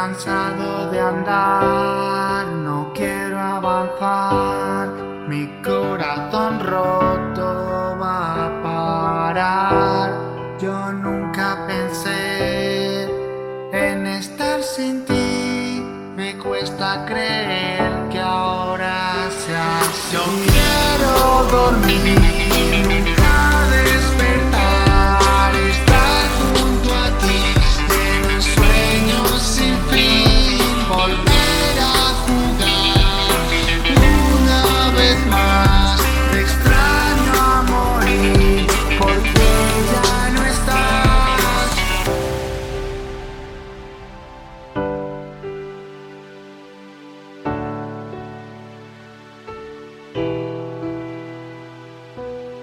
cansado de andar, no quiero avanzar, mi corazón roto va a parar. Yo nunca pensé en estar sin ti, me cuesta creer que ahora sea así. Yo quiero dormir,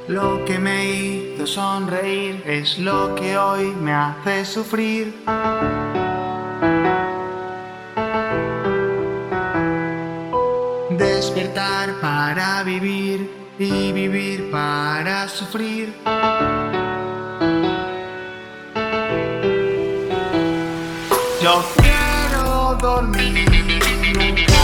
Lo que me hizo sonreír es lo que hoy me hace sufrir. Despertar para vivir y vivir para sufrir. Yo quiero dormir,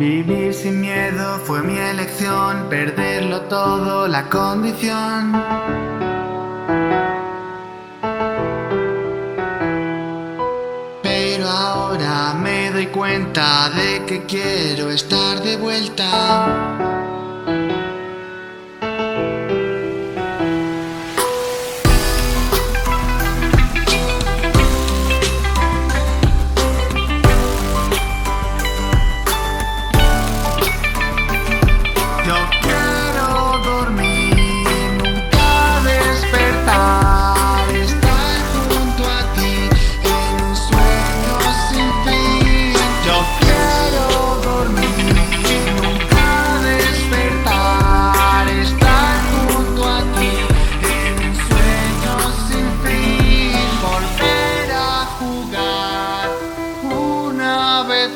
Vivir sin miedo fue mi elección, perderlo todo la condición. Pero ahora me doy cuenta de que quiero estar de vuelta.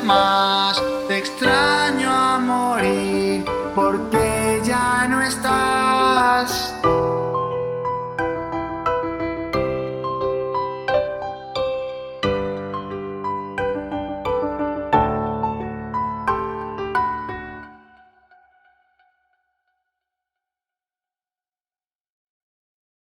más. Te extraño a morir porque ya no estás.